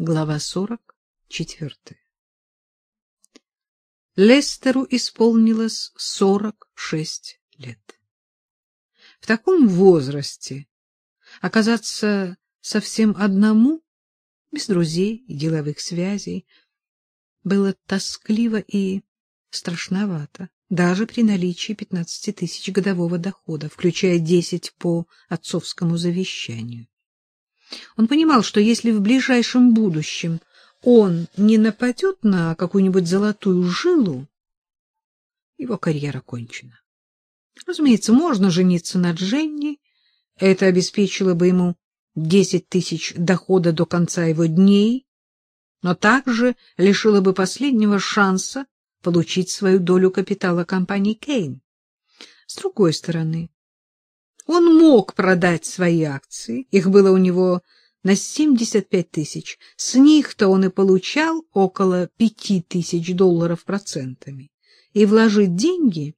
Глава 44. Лестеру исполнилось 46 лет. В таком возрасте оказаться совсем одному, без друзей и деловых связей, было тоскливо и страшновато, даже при наличии 15 тысяч годового дохода, включая 10 по отцовскому завещанию. Он понимал, что если в ближайшем будущем он не нападет на какую-нибудь золотую жилу, его карьера кончена. Разумеется, можно жениться на Дженни, это обеспечило бы ему десять тысяч дохода до конца его дней, но также лишило бы последнего шанса получить свою долю капитала компании Кейн. С другой стороны, он мог продать свои акции, их было у него на 75 тысяч. С них-то он и получал около 5 тысяч долларов процентами. И вложить деньги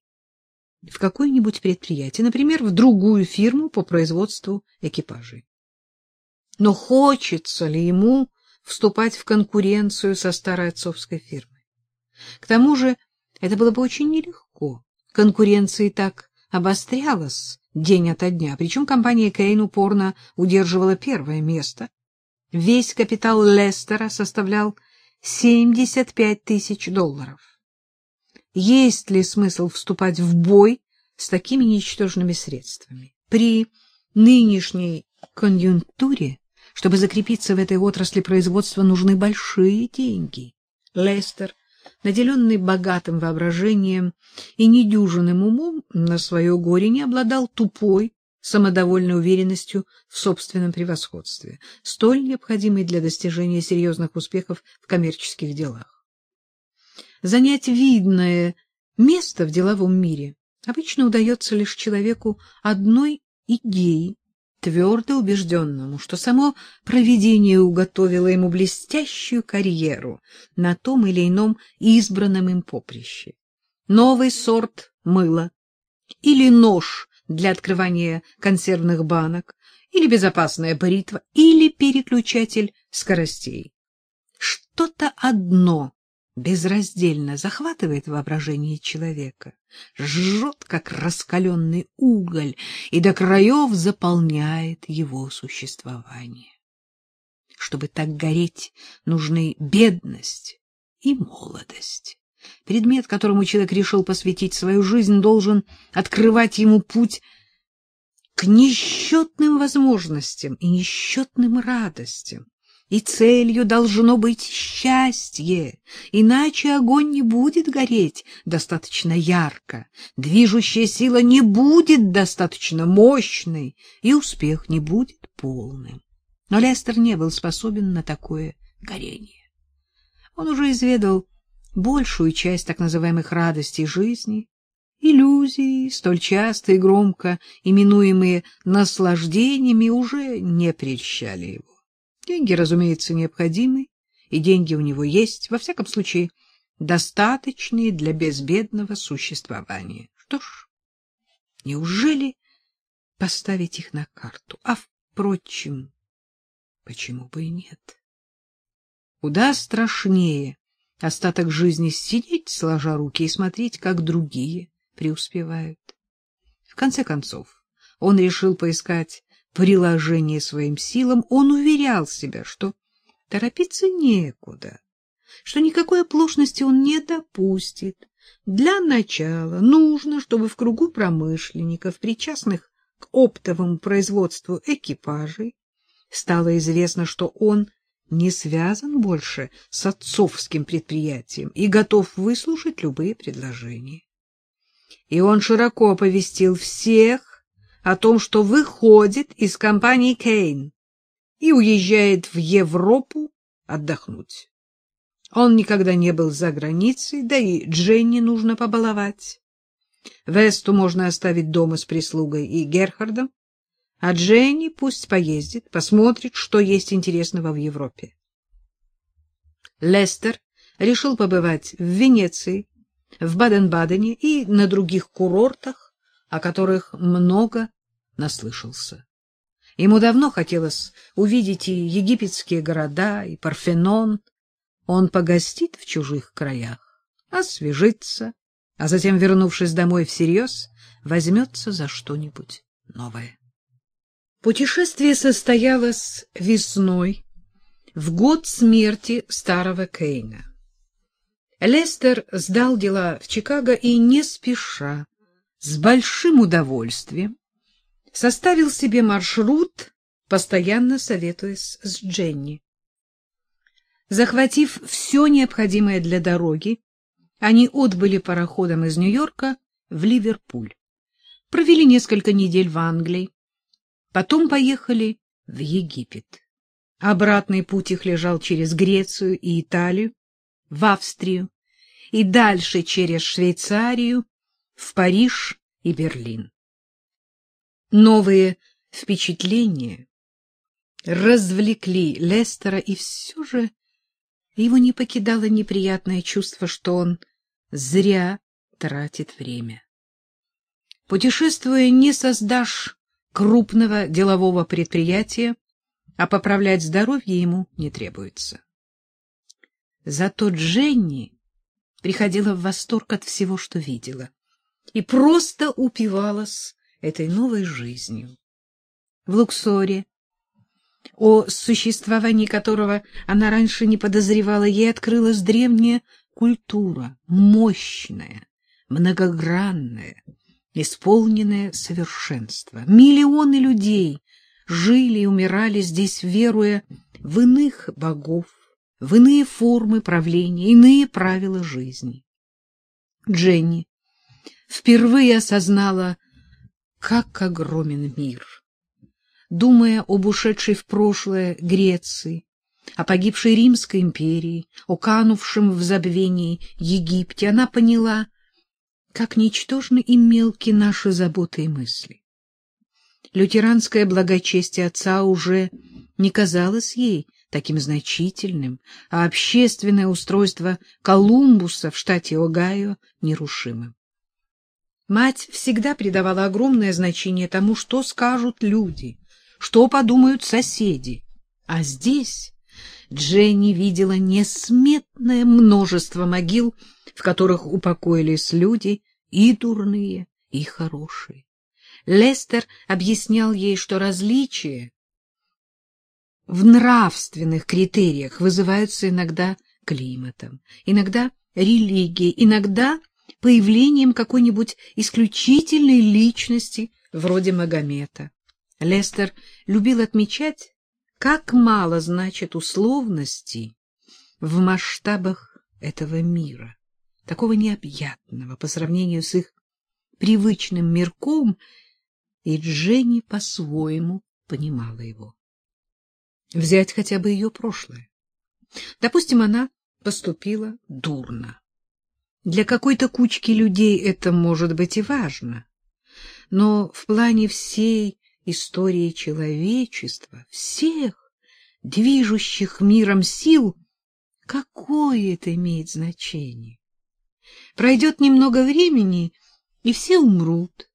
в какое-нибудь предприятие, например, в другую фирму по производству экипажей. Но хочется ли ему вступать в конкуренцию со старой отцовской фирмой? К тому же это было бы очень нелегко. Конкуренция и так обострялась день ото дня, причем компания Кейн упорно удерживала первое место. Весь капитал Лестера составлял 75 тысяч долларов. Есть ли смысл вступать в бой с такими ничтожными средствами? При нынешней конъюнктуре, чтобы закрепиться в этой отрасли производства, нужны большие деньги. Лестер наделенный богатым воображением и недюжинным умом, на свое горе не обладал тупой, самодовольной уверенностью в собственном превосходстве, столь необходимой для достижения серьезных успехов в коммерческих делах. Занять видное место в деловом мире обычно удается лишь человеку одной идеи, твердо убежденному, что само провидение уготовило ему блестящую карьеру на том или ином избранном им поприще. Новый сорт мыла или нож для открывания консервных банок, или безопасная бритва, или переключатель скоростей. Что-то одно безраздельно захватывает воображение человека, жжет, как раскаленный уголь, и до краев заполняет его существование. Чтобы так гореть, нужны бедность и молодость. Предмет, которому человек решил посвятить свою жизнь, должен открывать ему путь к несчетным возможностям и несчетным радостям и целью должно быть счастье, иначе огонь не будет гореть достаточно ярко, движущая сила не будет достаточно мощной, и успех не будет полным. Но Лестер не был способен на такое горение. Он уже изведал большую часть так называемых радостей жизни, иллюзии, столь часто и громко именуемые наслаждениями, уже не прельщали его. Деньги, разумеется, необходимы, и деньги у него есть, во всяком случае, достаточные для безбедного существования. Что ж, неужели поставить их на карту? А, впрочем, почему бы и нет? Куда страшнее остаток жизни сидеть, сложа руки, и смотреть, как другие преуспевают. В конце концов, он решил поискать приложение своим силам, он уверял себя, что торопиться некуда, что никакой оплошности он не допустит. Для начала нужно, чтобы в кругу промышленников, причастных к оптовому производству экипажей, стало известно, что он не связан больше с отцовским предприятием и готов выслушать любые предложения. И он широко оповестил всех, о том, что выходит из компании Кейн и уезжает в Европу отдохнуть. Он никогда не был за границей, да и Дженни нужно побаловать. Весту можно оставить дома с прислугой и Герхардом, а Дженни пусть поездит, посмотрит, что есть интересного в Европе. Лестер решил побывать в Венеции, в Баден-Бадене и на других курортах, о которых много наслышался. Ему давно хотелось увидеть и египетские города, и Парфенон. Он погостит в чужих краях, освежится, а затем, вернувшись домой всерьез, возьмется за что-нибудь новое. Путешествие состоялось весной, в год смерти старого Кейна. Лестер сдал дела в Чикаго и не спеша, с большим удовольствием, составил себе маршрут, постоянно советуясь с Дженни. Захватив все необходимое для дороги, они отбыли пароходом из Нью-Йорка в Ливерпуль. Провели несколько недель в Англии, потом поехали в Египет. Обратный путь их лежал через Грецию и Италию, в Австрию и дальше через Швейцарию, в Париж и Берлин. Новые впечатления развлекли Лестера, и все же его не покидало неприятное чувство, что он зря тратит время. Путешествуя, не создашь крупного делового предприятия, а поправлять здоровье ему не требуется. Зато Дженни приходила в восторг от всего, что видела, и просто упивалась этой новой жизнью. В Луксоре, о существовании которого она раньше не подозревала, ей открылась древняя культура, мощная, многогранная, исполненная совершенства. Миллионы людей жили и умирали здесь, веруя в иных богов, в иные формы правления, иные правила жизни. Дженни впервые осознала, как огромен мир. Думая об ушедшей в прошлое Греции, о погибшей Римской империи, о канувшем в забвении Египте, она поняла, как ничтожны и мелки наши заботы и мысли. Лютеранское благочестие отца уже не казалось ей таким значительным, а общественное устройство Колумбуса в штате Огайо нерушимым. Мать всегда придавала огромное значение тому, что скажут люди, что подумают соседи. А здесь Дженни видела несметное множество могил, в которых упокоились люди и дурные, и хорошие. Лестер объяснял ей, что различия в нравственных критериях вызываются иногда климатом, иногда религией, иногда появлением какой-нибудь исключительной личности вроде Магомета. Лестер любил отмечать, как мало значит условности в масштабах этого мира, такого необъятного по сравнению с их привычным мирком, и Дженни по-своему понимала его. Взять хотя бы ее прошлое. Допустим, она поступила дурно. Для какой-то кучки людей это может быть и важно. Но в плане всей истории человечества, всех движущих миром сил, какое это имеет значение? Пройдет немного времени, и все умрут,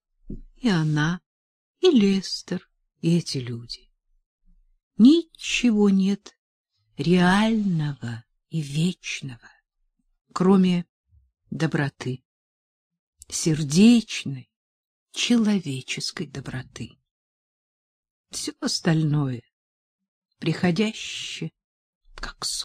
и она, и Лестер, и эти люди. Ничего нет реального и вечного, кроме доброты, сердечной, человеческой доброты. Все остальное приходящее, как сон.